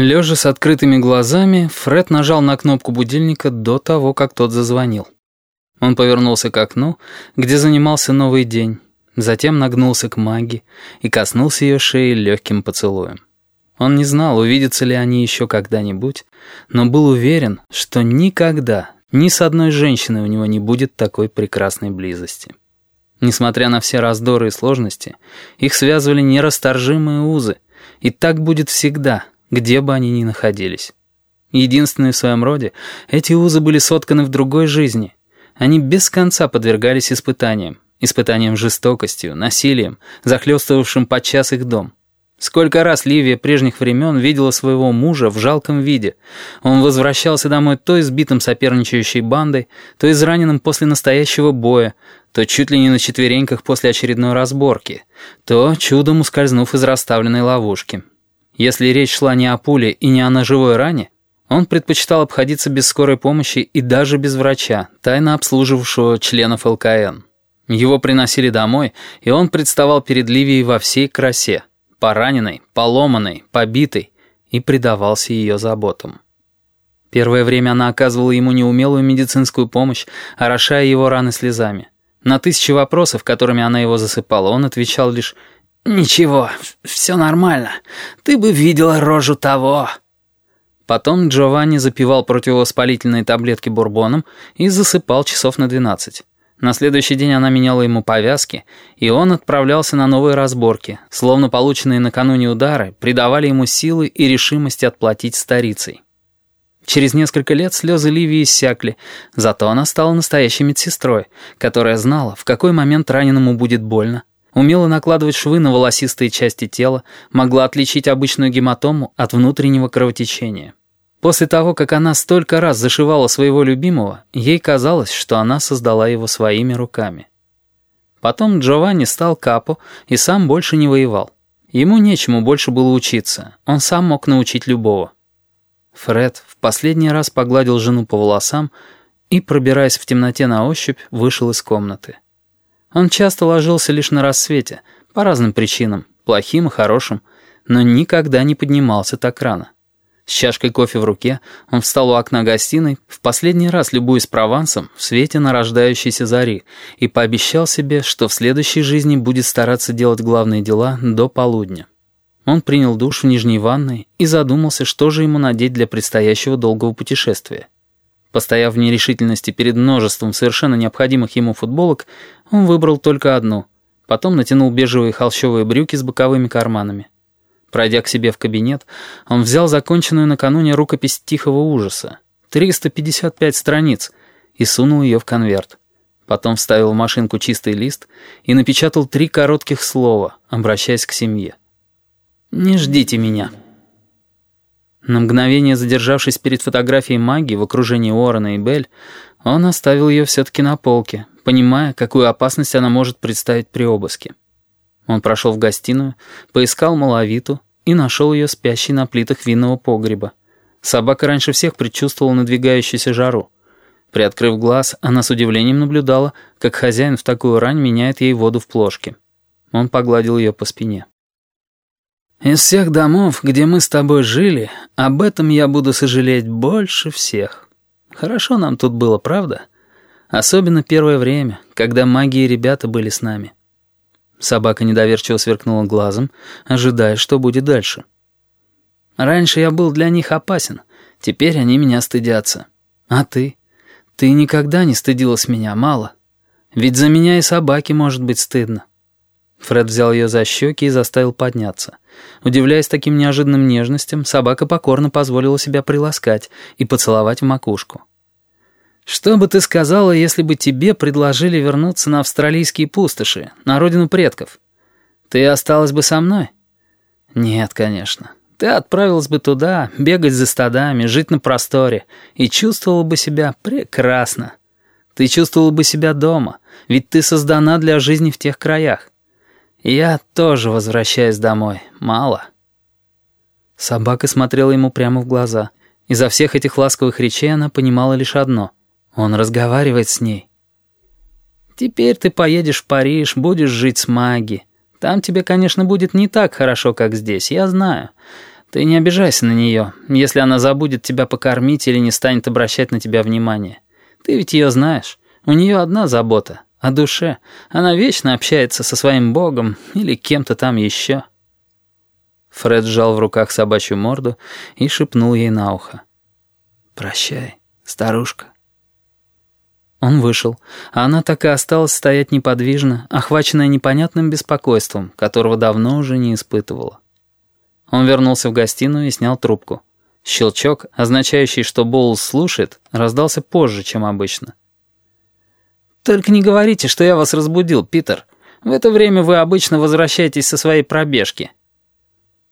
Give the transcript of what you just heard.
Лежа с открытыми глазами, Фред нажал на кнопку будильника до того, как тот зазвонил. Он повернулся к окну, где занимался новый день, затем нагнулся к Маги и коснулся ее шеи легким поцелуем. Он не знал, увидятся ли они еще когда-нибудь, но был уверен, что никогда ни с одной женщиной у него не будет такой прекрасной близости. Несмотря на все раздоры и сложности, их связывали нерасторжимые узы, и так будет всегда — где бы они ни находились. Единственные в своем роде, эти узы были сотканы в другой жизни. Они без конца подвергались испытаниям. Испытаниям жестокостью, насилием, захлестывавшим подчас их дом. Сколько раз Ливия прежних времен видела своего мужа в жалком виде. Он возвращался домой то избитым соперничающей бандой, то израненным после настоящего боя, то чуть ли не на четвереньках после очередной разборки, то чудом ускользнув из расставленной ловушки. Если речь шла не о пуле и не о ножевой ране, он предпочитал обходиться без скорой помощи и даже без врача, тайно обслуживавшего членов ЛКН. Его приносили домой, и он представал перед Ливией во всей красе, пораненной, поломанной, побитой, и предавался ее заботам. Первое время она оказывала ему неумелую медицинскую помощь, орошая его раны слезами. На тысячи вопросов, которыми она его засыпала, он отвечал лишь «Ничего, все нормально. Ты бы видела рожу того». Потом Джованни запивал противовоспалительные таблетки бурбоном и засыпал часов на двенадцать. На следующий день она меняла ему повязки, и он отправлялся на новые разборки, словно полученные накануне удары придавали ему силы и решимость отплатить старицей. Через несколько лет слезы Ливии иссякли, зато она стала настоящей медсестрой, которая знала, в какой момент раненому будет больно, Умела накладывать швы на волосистые части тела, могла отличить обычную гематому от внутреннего кровотечения. После того, как она столько раз зашивала своего любимого, ей казалось, что она создала его своими руками. Потом Джованни стал капо и сам больше не воевал. Ему нечему больше было учиться, он сам мог научить любого. Фред в последний раз погладил жену по волосам и, пробираясь в темноте на ощупь, вышел из комнаты. Он часто ложился лишь на рассвете, по разным причинам, плохим и хорошим, но никогда не поднимался так рано. С чашкой кофе в руке он встал у окна гостиной, в последний раз любуясь Провансом в свете нарождающейся зари, и пообещал себе, что в следующей жизни будет стараться делать главные дела до полудня. Он принял душ в нижней ванной и задумался, что же ему надеть для предстоящего долгого путешествия. Постояв в нерешительности перед множеством совершенно необходимых ему футболок, он выбрал только одну. Потом натянул бежевые холщовые брюки с боковыми карманами. Пройдя к себе в кабинет, он взял законченную накануне рукопись «Тихого ужаса». 355 страниц. И сунул ее в конверт. Потом вставил в машинку чистый лист и напечатал три коротких слова, обращаясь к семье. «Не ждите меня». На мгновение задержавшись перед фотографией Маги в окружении Уоррена и Белль, он оставил ее все-таки на полке, понимая, какую опасность она может представить при обыске. Он прошел в гостиную, поискал маловиту и нашел ее спящей на плитах винного погреба. Собака раньше всех предчувствовала надвигающуюся жару. Приоткрыв глаз, она с удивлением наблюдала, как хозяин в такую рань меняет ей воду в плошке. Он погладил ее по спине. «Из всех домов, где мы с тобой жили, об этом я буду сожалеть больше всех. Хорошо нам тут было, правда? Особенно первое время, когда маги и ребята были с нами». Собака недоверчиво сверкнула глазом, ожидая, что будет дальше. «Раньше я был для них опасен, теперь они меня стыдятся. А ты? Ты никогда не стыдилась меня, мало. Ведь за меня и собаке может быть стыдно». Фред взял ее за щеки и заставил подняться. Удивляясь таким неожиданным нежностям, собака покорно позволила себя приласкать и поцеловать в макушку. «Что бы ты сказала, если бы тебе предложили вернуться на австралийские пустоши, на родину предков? Ты осталась бы со мной?» «Нет, конечно. Ты отправилась бы туда, бегать за стадами, жить на просторе, и чувствовала бы себя прекрасно. Ты чувствовала бы себя дома, ведь ты создана для жизни в тех краях. Я тоже возвращаюсь домой. Мало. Собака смотрела ему прямо в глаза. Изо всех этих ласковых речей она понимала лишь одно. Он разговаривает с ней. «Теперь ты поедешь в Париж, будешь жить с Маги. Там тебе, конечно, будет не так хорошо, как здесь, я знаю. Ты не обижайся на нее, если она забудет тебя покормить или не станет обращать на тебя внимание. Ты ведь ее знаешь. У нее одна забота — о душе. Она вечно общается со своим богом или кем-то там еще». Фред сжал в руках собачью морду и шепнул ей на ухо. «Прощай, старушка». Он вышел, а она так и осталась стоять неподвижно, охваченная непонятным беспокойством, которого давно уже не испытывала. Он вернулся в гостиную и снял трубку. Щелчок, означающий, что Боулс слушает, раздался позже, чем обычно. «Только не говорите, что я вас разбудил, Питер. В это время вы обычно возвращаетесь со своей пробежки.